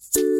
you